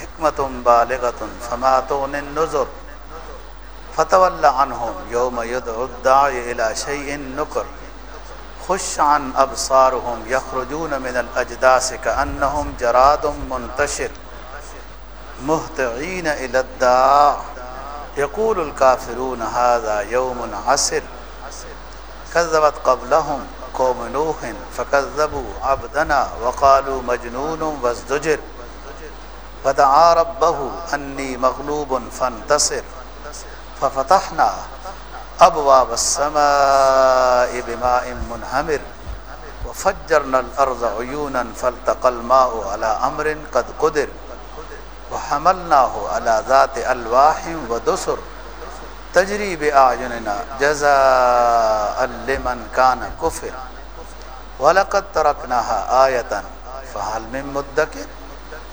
حكمة بالغة فما تغني النذر فتول عنهم يوم يدعو الداعي إلى شيء نكر. خش عن أبصارهم يخرجون من الأجداس كأنهم جراد منتشر مهطعين إلى الداع. يقول الكافرون هذا يوم عسر. كذبت قبلهم قوم نوح فكذبوا عبدنا وقالوا مجنون وازدجر. فدعا ربه أني مغلوب فانتصر. ففتحنا أبواب السماء بماء منهمر. وفجرنا الأرض عيونا فالتقى الماء على أمر قد قدر. وحملناه على ذات ألواح ودسر. تجري بأعيننا جزاء لمن كان كفر. ولقد تركناها آية فهل من مدكر؟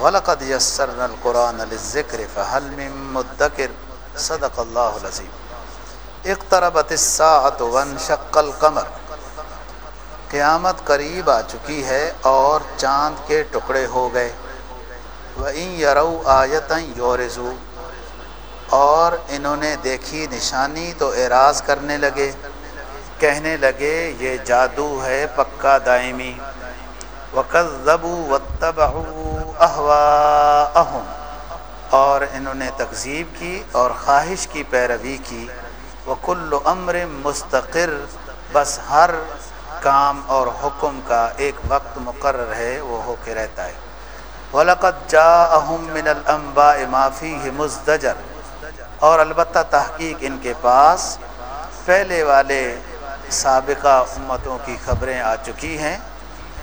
ولقد يسرنا القرآن للذكر فهل من مدكر؟ صدق الله العظيم. اقتربت الساعة وانشق القمر. قیامت قریب آ چکی ہے اور چاند کے ٹکڑے ہو گئے. وَإِن يَرَوْ آیَتًا یورزو، اور انہوں نے دیکھی نشانی تو اعراض کرنے لگے. کہنے لگے، یہ جادو ہے پکا دائمی. وَكَذَّبُوا وَاتَّبَعُوا أَهْوَاءَهُمْ، اور انہوں نے تکذیب کی اور خواہش کی، پیروی کی۔ وَكُلُّ أَمْرٍ مستقر، بس ہر کام اور حکم کا ایک وقت مقرر ہے، وہ ہو کے رہتا ہے۔ وَلَقَدْ جَاءَهُمْ مِنَ الْأَنْبَاءِ مَا فِيهِ مُزْدَجَرْ، اور البتہ تحقیق ان کے پاس پہلے والے سابقہ امتوں کی خبریں آ چکی ہیں۔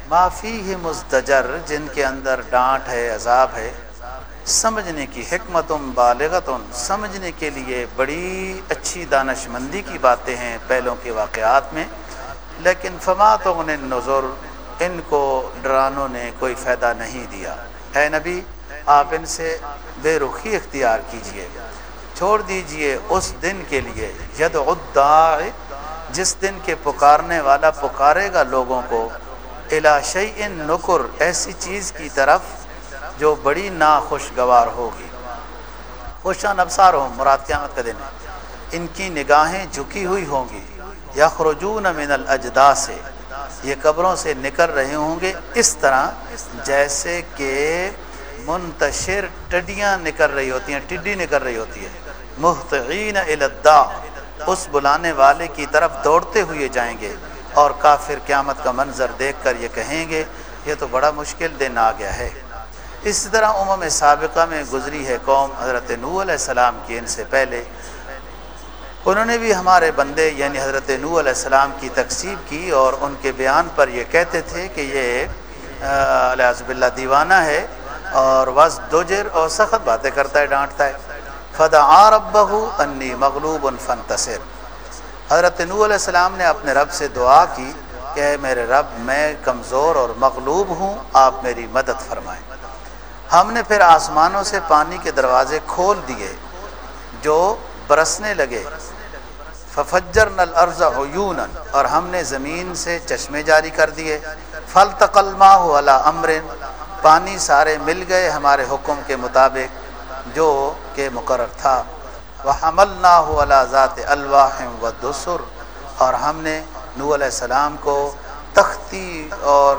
معافی ہی مزدجر، جن کے اندر ڈانٹ ہے، عذاب ہے، سمجھنے کی حکمتم بالغتم سمجھنے کے لیے بڑی اچھی دانش مندی کی باتیں ہیں پہلوں کے واقعات میں، لیکن فمات ان نظر ان کو ڈرانوں نے کوئی فائدہ نہیں دیا۔ اے نبی، آپ ان سے بے رخی اختیار کیجیے۔ چھوڑ دیجیے اس دن کے لیے ید جس دن کے پکارنے والا پکارے گا لوگوں کو۔ الاشی ان نکر، ایسی چیز کی طرف جو بڑی ناخوشگوار ہوگی۔ خوشان ابسار ہوں، مراد قیامت کا دن ان کی نگاہیں جھکی ہوئی ہوں گی۔ یخرجون من الاجدا سے یہ قبروں سے نکل رہے ہوں گے اس طرح جیسے کہ منتشر ٹڈیاں نکل رہی ہوتی ہیں، ٹڈی نکل رہی ہوتی ہے محتعین الدا اس بلانے والے کی طرف دوڑتے ہوئے جائیں گے۔ اور کافر قیامت کا منظر دیکھ کر یہ کہیں گے، یہ تو بڑا مشکل دن آ گیا ہے۔ اسی طرح امم سابقہ میں گزری ہے قوم حضرت نو علیہ السلام کی ان سے پہلے۔ انہوں نے بھی ہمارے بندے یعنی حضرت نو علیہ السلام کی تقسیب کی اور ان کے بیان پر یہ کہتے تھے کہ یہ علیہ اللہ دیوانہ ہے اور وز دوجر اور سخت باتیں کرتا ہے، ڈانٹتا ہے۔ فدا ربہ انی مغلوب فنتصر حضرت نو علیہ السلام نے اپنے رب سے دعا کی کہ میرے رب، میں کمزور اور مغلوب ہوں، آپ میری مدد فرمائیں۔ ہم نے پھر آسمانوں سے پانی کے دروازے کھول دیے، جو برسنے لگے۔ ففجر نل ارض اور ہم نے زمین سے چشمے جاری کر دیے۔ فل تقلما والا امرن پانی سارے مل گئے ہمارے حکم کے مطابق، جو کہ مقرر تھا۔ وہ حمل نہ ہو اللہ ذات الواحم و دسر، اور ہم نے نو علیہ السلام کو تختی اور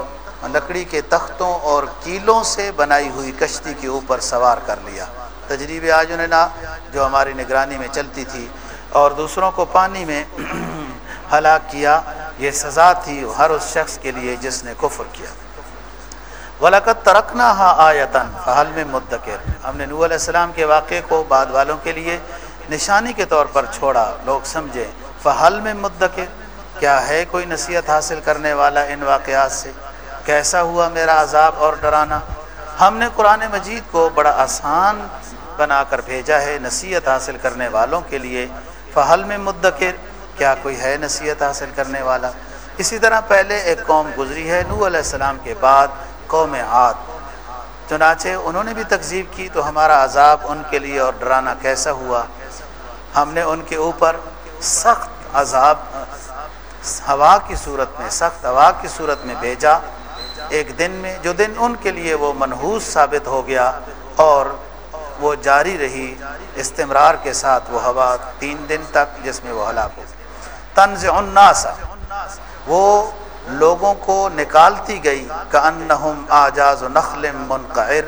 لکڑی کے تختوں اور کیلوں سے بنائی ہوئی کشتی کے اوپر سوار کر لیا۔ تجریب آجنا جو ہماری نگرانی میں چلتی تھی اور دوسروں کو پانی میں ہلاک کیا، یہ سزا تھی ہر اس شخص کے لیے جس نے کفر کیا۔ ولاقت ترکنا ہا آیتن فحل میں مدکر ہم نے نور علیہ السلام کے واقعے کو بعد والوں کے لیے نشانی کے طور پر چھوڑا۔ لوگ سمجھے، فحل میں مدکر، کیا ہے کوئی نصیحت حاصل کرنے والا ان واقعات سے؟ کیسا ہوا میرا عذاب اور ڈرانا؟ ہم نے قرآن مجید کو بڑا آسان بنا کر بھیجا ہے نصیحت حاصل کرنے والوں کے لیے۔ فحل میں مدکر، کیا کوئی ہے نصیحت حاصل کرنے والا؟ اسی طرح پہلے ایک قوم گزری ہے نو علیہ السلام کے بعد قوم عاد۔ چنانچہ انہوں نے بھی تقزیب کی تو ہمارا عذاب ان کے لیے اور ڈرانا کیسا ہوا؟ ہم نے ان کے اوپر سخت عذاب، ہوا کی صورت میں، سخت ہوا کی صورت میں بھیجا۔ ایک دن میں، جو دن ان کے لیے وہ منحوس ثابت ہو گیا اور وہ جاری رہی استمرار کے ساتھ وہ ہوا تین دن تک جس میں وہ ہلاک ہو طنز الناسا وہ لوگوں کو نکالتی گئی کہ انہم آجاز و نخل منقعر۔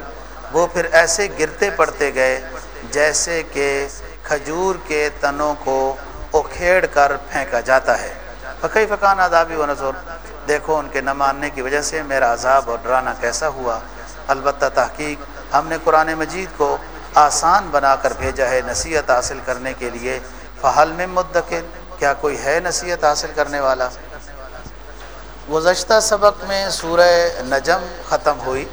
وہ پھر ایسے گرتے پڑتے گئے جیسے کہ کھجور کے تنوں کو اکھیڑ کر پھینکا جاتا ہے۔ فقی فقان آدابی و نظر دیکھو ان کے نہ ماننے کی وجہ سے میرا عذاب اور ڈرانا کیسا ہوا۔ البتہ تحقیق ہم نے قرآن مجید کو آسان بنا کر بھیجا ہے نصیحت حاصل کرنے کے لیے۔ فحل میں مدکر۔ کیا کوئی ہے نصیحت حاصل کرنے والا؟ گزشتہ سبق میں سورہ نجم ختم ہوئی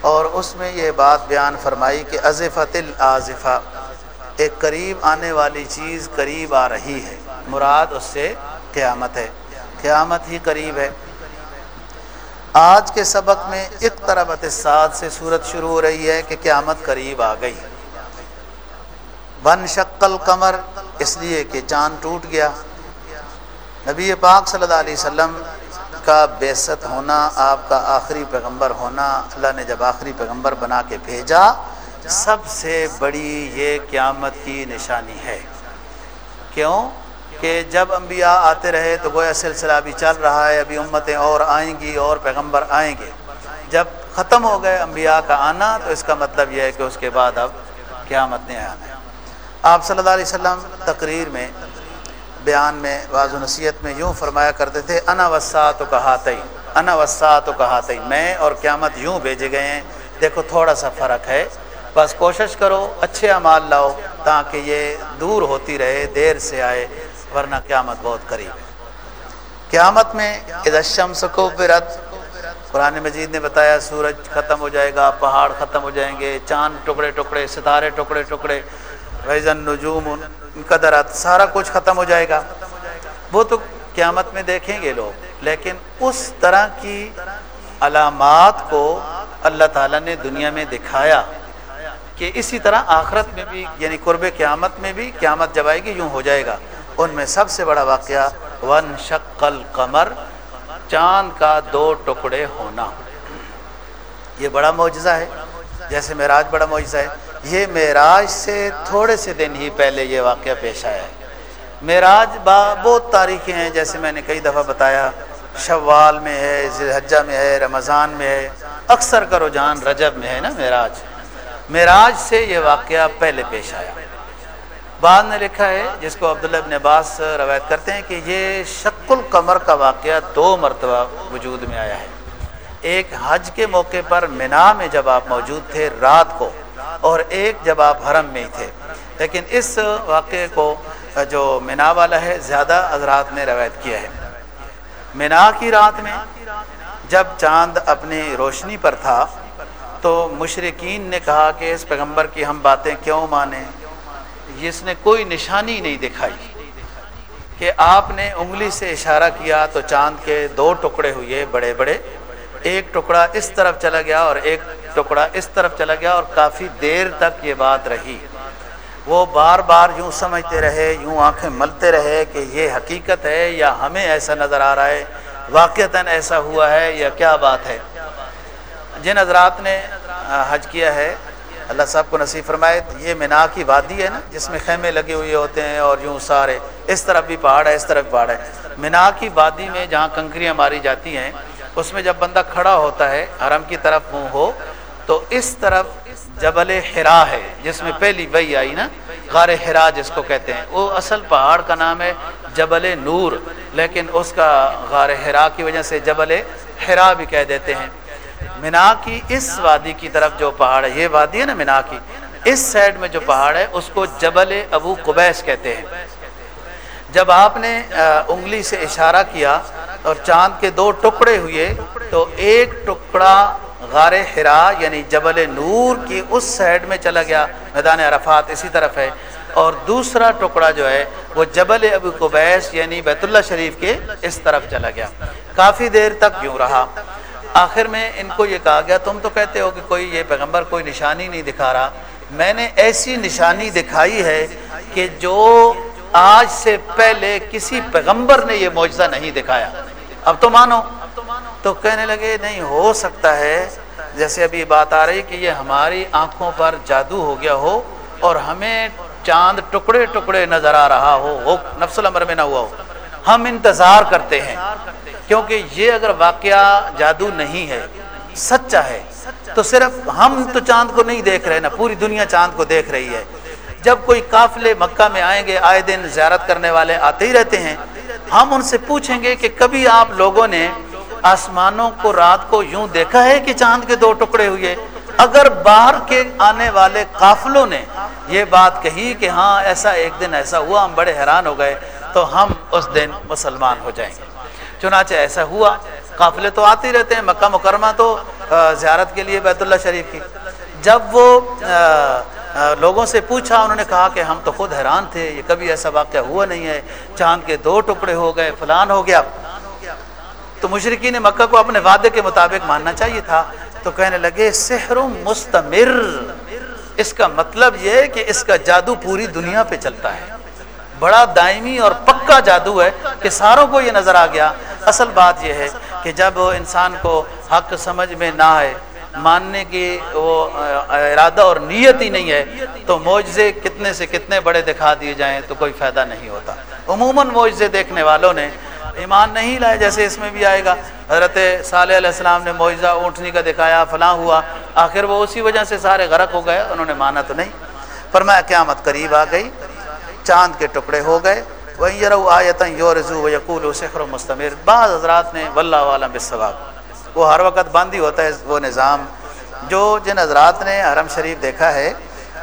اور اس میں یہ بات بیان فرمائی کہ ازفت العظفہ ایک قریب آنے والی چیز قریب آ رہی ہے۔ مراد اس سے قیامت ہے۔ قیامت ہی قریب ہے۔ آج کے سبق میں اقتربت سات سے صورت شروع ہو رہی ہے کہ قیامت قریب آ گئی۔ بن شکل کمر اس لیے کہ چاند ٹوٹ گیا۔ نبی پاک صلی اللہ علیہ وسلم کا بیست ہونا، آپ کا آخری پیغمبر ہونا، اللہ نے جب آخری پیغمبر بنا کے بھیجا سب سے بڑی یہ قیامت کی نشانی ہے۔ کیوں؟ کہ جب انبیاء آتے رہے تو گویا سلسلہ ابھی چل رہا ہے، ابھی امتیں اور آئیں گی اور پیغمبر آئیں گے۔ جب ختم ہو گئے انبیاء کا آنا تو اس کا مطلب یہ ہے کہ اس کے بعد اب قیامت نے آنا ہے۔ آپ صلی اللہ علیہ وسلم تقریر میں، بیان میں بعض و نصیحت میں یوں فرمایا کرتے تھے، انا وسا تو کہاتئی انا وسا تو کہاتئی میں اور قیامت یوں بھیجے گئے ہیں۔ دیکھو تھوڑا سا فرق ہے۔ بس کوشش کرو، اچھے اعمال لاؤ تاکہ یہ دور ہوتی رہے، دیر سے آئے، ورنہ قیامت بہت قریب۔ ہے قیامت میں ادشم سکو برت قرآن مجید نے بتایا سورج ختم ہو جائے گا، پہاڑ ختم ہو جائیں گے، چاند ٹکڑے ٹکڑے، ستارے ٹکڑے ٹکڑے، ویزن، نجوم قدرت سارا کچھ ختم ہو جائے گا۔ وہ تو قیامت میں دیکھیں گے لوگ، لیکن اس طرح کی علامات کو اللہ تعالیٰ نے دنیا میں دکھایا۔ کہ اسی طرح آخرت میں بھی یعنی قرب قیامت میں بھی، قیامت جب آئے گی، یوں ہو جائے گا۔ ان میں سب سے بڑا واقعہ، ون شکل قمر چاند کا دو ٹکڑے ہونا۔ یہ بڑا معجزہ ہے۔ جیسے معراج بڑا معجزہ ہے۔ یہ معراج سے تھوڑے سے دن ہی پہلے یہ واقعہ پیش آیا ہے۔ معراج با بہت تاریخیں ہیں، جیسے میں نے کئی دفعہ بتایا۔ شوال میں ہے ذلحجہ میں ہے، رمضان میں ہے۔ اکثر کا رجحان رجب میں ہے نا معراج۔ معراج سے یہ واقعہ پہلے پیش آیا۔ بعد نے لکھا ہے، جس کو عبداللہ ابن عباس روایت کرتے ہیں کہ یہ شک القمر کا واقعہ دو مرتبہ وجود میں آیا ہے۔ ایک حج کے موقع پر منا میں جب آپ موجود تھے رات کو، اور ایک جب آپ حرم میں ہی تھے۔ لیکن اس واقعے کو جو منا والا ہے، زیادہ حضرات نے روایت کیا ہے۔ منا کی رات میں جب چاند اپنی روشنی پر تھا تو مشرقین نے کہا کہ اس پیغمبر کی ہم باتیں کیوں مانیں؟ جس نے کوئی نشانی نہیں دکھائی۔ کہ آپ نے انگلی سے اشارہ کیا تو چاند کے دو ٹکڑے ہوئے بڑے بڑے۔ ایک ٹکڑا اس طرف چلا گیا اور ایک ٹکڑا اس طرف چلا گیا اور کافی دیر تک یہ بات رہی۔ وہ بار بار یوں سمجھتے رہے، یوں آنکھیں ملتے رہے کہ یہ حقیقت ہے یا ہمیں ایسا نظر آ رہا ہے، واقعتاً ایسا ہوا ہے یا کیا بات ہے۔ جن حضرات نے حج کیا ہے، اللہ صاحب کو نصیب فرمائے، یہ مینا کی وادی ہے نا، جس میں خیمے لگے ہوئے ہوتے ہیں اور یوں سارے، اس طرف بھی پہاڑ ہے، اس طرف پہاڑ ہے۔ مینا کی وادی میں جہاں کنکریاں ماری جاتی ہیں، اس میں جب بندہ کھڑا ہوتا ہے، حرم کی طرف منہ ہو، تو اس طرف جبل ہرا ہے، جس میں پہلی وہی آئی نا، غار ہرا جس کو کہتے ہیں۔ وہ اصل پہاڑ کا نام ہے جبل نور، لیکن اس کا غار ہرا کی وجہ سے جبل ہرا بھی کہہ دیتے ہیں۔ منا کی اس وادی کی طرف جو پہاڑ ہے، یہ وادی ہے نا منا کی، اس سائڈ میں جو پہاڑ ہے، اس کو جبل ابو قبیس کہتے ہیں۔ جب آپ نے انگلی سے اشارہ کیا اور چاند کے دو ٹکڑے ہوئے، تو ایک ٹکڑا غار ہرا یعنی جبل نور کی اس سائڈ میں چلا گیا، میدان عرفات اسی طرف ہے۔ اور دوسرا ٹکڑا جو ہے، وہ جبل ابو قبیس یعنی بیت اللہ شریف کے اس طرف چلا گیا۔ کافی دیر تک یوں رہا۔ آخر میں ان کو یہ کہا گیا، تم تو کہتے ہو کہ کوئی یہ پیغمبر کوئی نشانی نہیں دکھا رہا۔ میں نے ایسی نشانی دکھائی ہے کہ جو آج سے پہلے کسی پیغمبر نے یہ معجزہ نہیں دکھایا۔ اب تو مانو۔ تو کہنے لگے، نہیں، ہو سکتا ہے۔ جیسے ابھی بات آ رہی کہ یہ ہماری آنکھوں پر جادو ہو گیا ہو اور ہمیں چاند ٹکڑے ٹکڑے نظر آ رہا ہو نفس العمر میں نہ ہوا ہو۔ ہم انتظار کرتے ہیں۔ کیونکہ یہ اگر واقعہ جادو نہیں ہے، سچا ہے، تو صرف ہم تو چاند کو نہیں دیکھ رہے نا پوری دنیا چاند کو دیکھ رہی ہے۔ جب کوئی قافلے مکہ میں آئیں گے، آئے دن زیارت کرنے والے آتے ہی رہتے ہیں۔ ہم ان سے پوچھیں گے کہ کبھی آپ لوگوں نے آسمانوں کو، رات کو یوں دیکھا ہے کہ چاند کے دو ٹکڑے ہوئے؟ اگر باہر کے آنے والے قافلوں نے یہ بات کہی کہ ہاں ایسا ایک دن ایسا ہوا، ہم بڑے حیران ہو گئے، تو ہم اس دن مسلمان ہو جائیں گے۔ چنانچہ ایسا ہوا، قافلے تو آتے ہی رہتے ہیں، مکہ مکرمہ تو زیارت کے لیے بیت اللہ شریف کی۔ جب وہ لوگوں سے پوچھا، انہوں نے کہا کہ ہم تو خود حیران تھے، یہ کبھی ایسا واقعہ ہوا نہیں ہے، چاند کے دو ٹکڑے ہو گئے، فلان ہو گیا۔ تو مشرقین نے مکہ کو اپنے وعدے کے مطابق ماننا چاہیے تھا۔ تو کہنے لگے، سحر مستمر۔ اس کا مطلب یہ کہ اس کا جادو پوری دنیا پہ چلتا ہے۔ بڑا دائمی اور پکا جادو ہے کہ ساروں کو یہ نظر آ گیا۔ اصل بات یہ ہے کہ جب انسان کو حق سمجھ میں نہ آئے، ماننے کی وہ ارادہ اور نیت ہی نہیں ہے، تو معجزے کتنے سے کتنے بڑے دکھا دیے جائیں تو کوئی فائدہ نہیں ہوتا۔ عموماً معجزے دیکھنے والوں نے ایمان نہیں لائے جیسے اس میں بھی آئے گا۔ حضرت صالح علیہ السلام نے معجزہ اونٹنی کا دکھایا، فلاں ہوا۔ آخر وہ اسی وجہ سے سارے غرق ہو گئے، انہوں نے مانا تو نہیں۔ پر میں قیامت قریب آ گئی۔ چاند کے ٹکڑے ہو گئے۔ وہیں یرو آیتن یورزو و یقول و سخر و مستمر۔ بعض حضرات نے واللہ عالم بصواب وہ ہر وقت بند ہی ہوتا ہے وہ نظام۔ جو جن حضرات نے حرم شریف دیکھا ہے،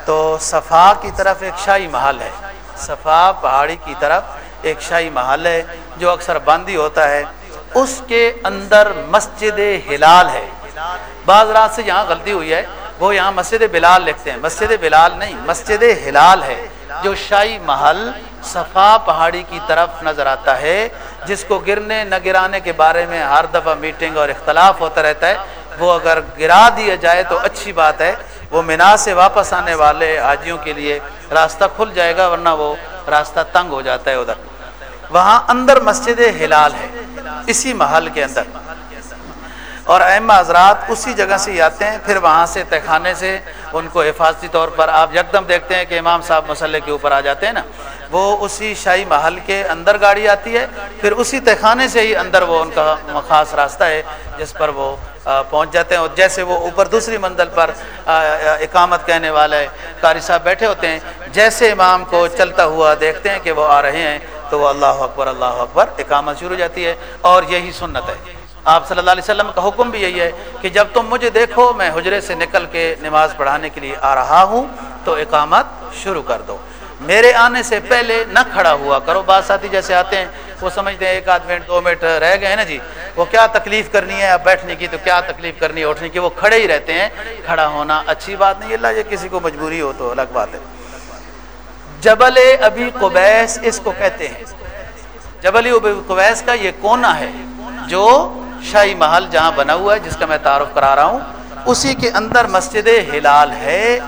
تو صفا کی طرف ایک شاہی محل ہے۔ صفا پہاڑی کی طرف ایک شاہی محل ہے، جو اکثر بند ہی ہوتا ہے۔ اس کے اندر مسجد ہلال ہے۔ بعض رات سے یہاں غلطی ہوئی ہے۔ وہ یہاں مسجد بلال لکھتے ہیں۔ مسجد بلال نہیں، مسجد ہلال ہے۔ جو شاہی محل صفا پہاڑی کی طرف نظر آتا ہے، جس کو گرنے نہ گرانے کے بارے میں ہر دفعہ میٹنگ اور اختلاف ہوتا رہتا ہے، وہ اگر گرا دیا جائے تو اچھی بات ہے۔ وہ مینا سے واپس آنے والے حاجیوں کے لیے راستہ کھل جائے گا، ورنہ وہ راستہ تنگ ہو جاتا ہے ادھر۔ وہاں اندر مسجد ہلال ہے، اسی محل کے اندر۔ اور اہم حضرات اسی جگہ سے ہی آتے ہیں، پھر وہاں سے تہخانے سے ان کو حفاظتی طور پر آپ یکدم دیکھتے ہیں کہ امام صاحب مسئلے کے اوپر آ جاتے ہیں نا۔ وہ اسی شاہی محل کے اندر گاڑی آتی ہے، پھر اسی تہخانے سے ہی اندر وہ ان کا خاص راستہ ہے جس پر وہ پہنچ جاتے ہیں۔ اور جیسے وہ اوپر دوسری منزل پر اقامت کہنے والے قاری صاحب بیٹھے ہوتے ہیں۔ جیسے امام کو چلتا ہوا دیکھتے ہیں کہ وہ آ رہے ہیں تو وہ اللہ اکبر اللہ اکبر، اقامت شروع ہو جاتی ہے اور یہی سنت ہے۔ آپ صلی اللہ علیہ وسلم کا حکم بھی یہی ہے کہ جب تم مجھے دیکھو، میں حجرے سے نکل کے نماز پڑھانے کے لیے آ رہا ہوں، تو اقامت شروع کر دو۔ میرے آنے سے پہلے نہ کھڑا ہوا کرو۔ بعض ساتھی جیسے آتے ہیں، وہ سمجھتے ہیں، ایک آدھ منٹ، دو منٹ رہ گئے ہیں نا جی۔ وہ کیا تکلیف کرنی ہے اب بیٹھنے کی؟ تو کیا تکلیف کرنی ہے اٹھنے کی؟ وہ کھڑے ہی رہتے ہیں۔ کھڑا ہونا اچھی بات نہیں، اللہ یہ کسی کو مجبوری ہو تو الگ بات ہے۔ جبل ابھی قبیس اس کو کہتے ہیں۔ جبل ابی قبیس کا یہ کونا ہے جو شاہی محل جہاں بنا ہوا ہے، جس کا میں تعارف کرا رہا ہوں، اسی کے اندر مسجد ہلال ہے۔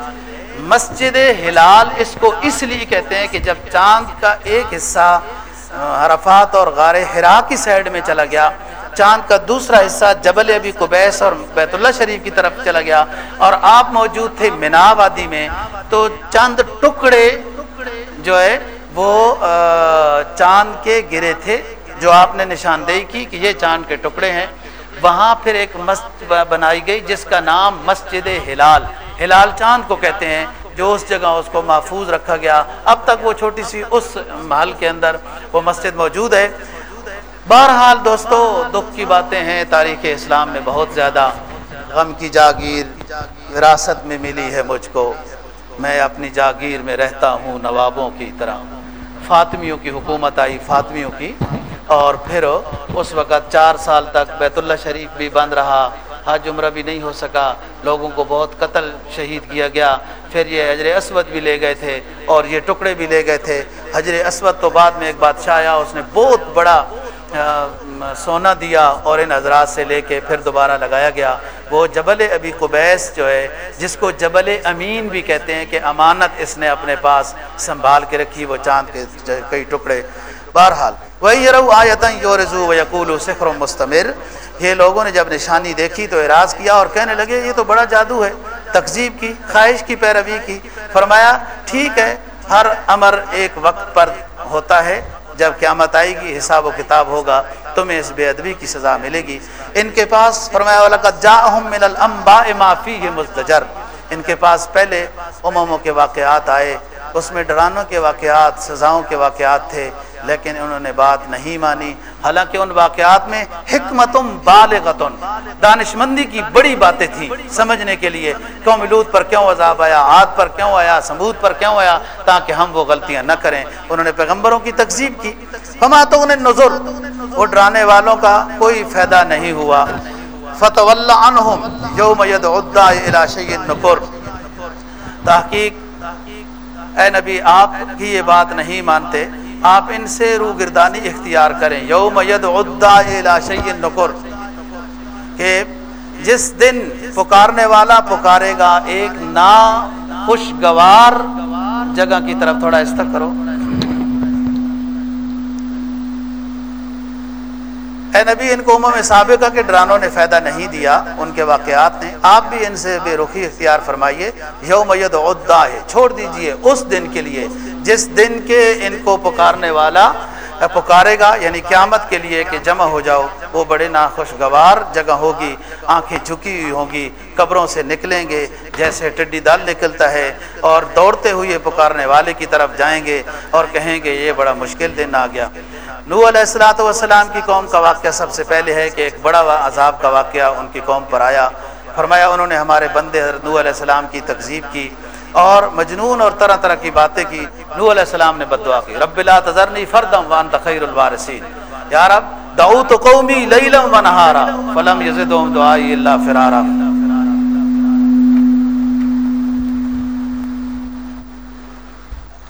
مسجد ہلال اس کو اس لیے کہتے ہیں کہ جب چاند کا ایک حصہ حرفات اور غار ہرا کی سائڈ میں چلا گیا، چاند کا دوسرا حصہ جبل ابی قبیس اور بیت اللہ شریف کی طرف چلا گیا اور آپ موجود تھے منا وادی میں، تو چاند ٹکڑے جو ہے، وہ چاند کے گرے تھے۔ جو آپ نے نشاندہی کی کہ یہ چاند کے ٹکڑے ہیں، وہاں پھر ایک مسجد بنائی گئی جس کا نام مسجد ہلال ہلال چاند کو کہتے ہیں، جو اس جگہ اس کو محفوظ رکھا گیا۔ اب تک وہ چھوٹی سی اس محل کے اندر وہ مسجد موجود ہے۔ بہرحال دوستو، دکھ کی باتیں ہیں، تاریخ اسلام میں بہت زیادہ غم کی جاگیر وراثت میں ملی ہے مجھ کو۔ میں اپنی جاگیر میں رہتا ہوں نوابوں کی طرح۔ فاطمیوں کی حکومت آئی، فاطمیوں کی اور پھر اس وقت چار سال تک بیت اللہ شریف بھی بند رہا۔ حج عمرہ بھی نہیں ہو سکا۔ لوگوں کو بہت قتل شہید کیا گیا۔ پھر یہ حجر اسود بھی لے گئے تھے اور یہ ٹکڑے بھی لے گئے تھے۔ حجر اسود تو بعد میں ایک بادشاہ آیا، اس نے بہت بڑا سونا دیا اور ان حضرات سے لے کے پھر دوبارہ لگایا گیا۔ وہ جبل ابی قبیس جو ہے، جس کو جبل امین بھی کہتے ہیں کہ امانت اس نے اپنے پاس سنبھال کے رکھی، وہ چاند کے کئی ٹکڑے بہرحال وہی رو آیتن یورزو و یقول و مستمر۔ یہ لوگوں نے جب نشانی دیکھی تو اعراض کیا اور کہنے لگے، یہ تو بڑا جادو ہے تقزیب کی، خواہش کی، پیروی کی۔ فرمایا، ٹھیک ہے، ہر امر ایک وقت پر ہوتا ہے، جب قیامت آئے گی، حساب و کتاب ہوگا، تمہیں اس بے ادبی کی سزا ملے گی۔ ان کے پاس، فرمایا من الانباء ما فیہ مزدجر۔ ان کے پاس پہلے امموں کے واقعات آئے اس میں ڈرانوں کے واقعات، سزاؤں کے واقعات تھے، لیکن انہوں نے بات نہیں مانی۔ حالانکہ ان واقعات میں حکمتم بالغتن دانش مندی کی بڑی باتیں تھیں۔ سمجھنے کے لیے کیوں ملود پر کیوں عذاب آیا؟ آد پر کیوں آیا؟ سمود پر کیوں آیا؟ تاکہ ہم وہ غلطیاں نہ کریں۔ انہوں نے پیغمبروں کی تقسیم کی۔ فما تو انہیں نظر وہ ڈرانے والوں کا کوئی فائدہ نہیں ہوا۔ فتح اللہ عنہم یوم الى شیء النکر۔ تحقیق اے نبی، آپ کی یہ بات نہیں مانتے، آپ ان سے رو گردانی اختیار کریں۔ یوم نقر کہ جس دن پکارنے والا پکارے گا ایک نا خوشگوار جگہ کی طرف تھوڑا استق کرو۔ اے نبی، ان کو عموم سابقہ کے ڈرانوں نے فائدہ نہیں دیا، ان کے واقعات نے۔ آپ بھی ان سے بے رخی اختیار فرمائیے۔ یوم عدا ہے چھوڑ دیجیے اس دن کے لیے، جس دن کے ان کو پکارنے والا پکارے گا یعنی قیامت کے لیے کہ جمع ہو جاؤ۔ وہ بڑے ناخوشگوار جگہ ہوگی، آنکھیں جھکی ہوئی ہوں گی، قبروں سے نکلیں گے، جیسے ٹڈی دال نکلتا ہے۔ اور دوڑتے ہوئے پکارنے والے کی طرف جائیں گے اور کہیں گے، یہ بڑا مشکل دن آ گیا۔ نو علیہ السلاۃ والسلام کی قوم کا واقعہ سب سے پہلے ہے کہ ایک بڑا عذاب کا واقعہ ان کی قوم پر آیا۔ فرمایا انہوں نے ہمارے بندے حضرت نو علیہ السلام کی تقزیب کی اور مجنون اور طرح طرح کی باتیں کی۔ نو علیہ السلام نے بد دعا کی۔ رب لا تذرنی فردم وان تخیر الوارثین۔ یا رب، دعوت قومی لیلا و نہارا، فلم یزدهم دعائی اللہ فرارا۔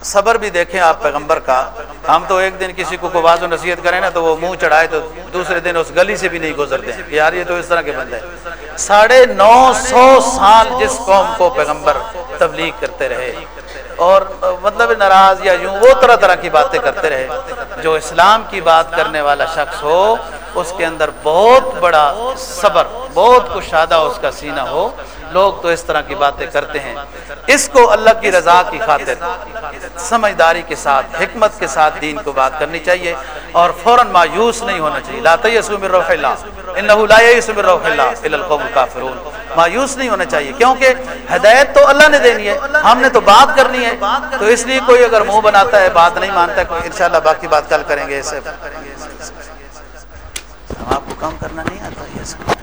صبر بھی دیکھیں آپ پیغمبر کا، ہم تو ایک دن کسی کو باز و نصیحت کریں نا تو وہ منہ چڑھائے تو دوسرے دن اس گلی سے بھی نہیں گزرتے یار، یہ تو اس طرح کے بندے ساڑھے نو سو سال جس قوم کو پیغمبر تبلیغ کرتے رہے اور مطلب ناراض یا یوں وہ طرح طرح کی باتیں کرتے رہے، جو اسلام کی بات کرنے والا شخص ہو، اس کے اندر بہت بڑا صبر، بہت کشادہ اس کا سینہ ہو۔ لوگ تو اس طرح کی باتیں کرتے ہیں۔ اس کو اللہ کی رضا کی خاطر، سمجھداری کے ساتھ، حکمت کے ساتھ دین کو بات کرنی چاہیے۔ اور فوراً مایوس نہیں ہونا چاہیے۔ لا من روح اللہ، انہو لا من روح اللہ القوم مایوس نہیں ہونا چاہیے، کیونکہ ہدایت تو اللہ نے دینی ہے۔ ہم نے تو بات کرنی ہے۔ تو اس لیے کوئی اگر منہ بناتا ہے، بات نہیں مانتا ہے کوئی انشاءاللہ باقی بات کل کریں گے۔ اسے ہم آپ کو کام کرنا نہیں آتا یہ سب